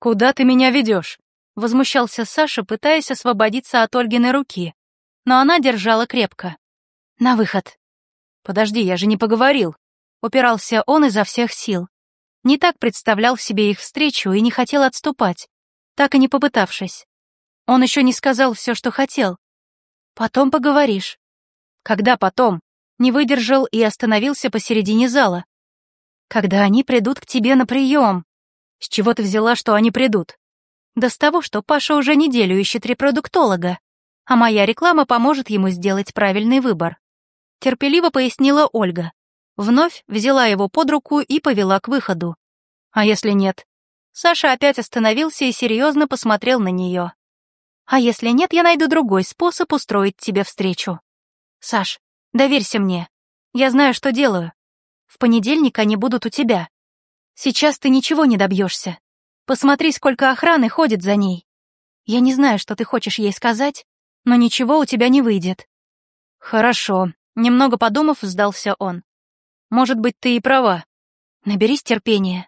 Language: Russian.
«Куда ты меня ведешь?» — возмущался Саша, пытаясь освободиться от Ольгиной руки. Но она держала крепко. «На выход». «Подожди, я же не поговорил», — упирался он изо всех сил. Не так представлял себе их встречу и не хотел отступать, так и не попытавшись. Он еще не сказал все, что хотел. «Потом поговоришь». «Когда потом?» Не выдержал и остановился посередине зала. «Когда они придут к тебе на прием». «С чего ты взяла, что они придут?» «Да с того, что Паша уже неделю ищет репродуктолога, а моя реклама поможет ему сделать правильный выбор». Терпеливо пояснила Ольга. Вновь взяла его под руку и повела к выходу. «А если нет?» Саша опять остановился и серьезно посмотрел на нее. «А если нет, я найду другой способ устроить тебе встречу. Саш, Доверься мне. Я знаю, что делаю. В понедельник они будут у тебя. Сейчас ты ничего не добьешься. Посмотри, сколько охраны ходит за ней. Я не знаю, что ты хочешь ей сказать, но ничего у тебя не выйдет. Хорошо. Немного подумав, сдался он. Может быть, ты и права. Наберись терпения.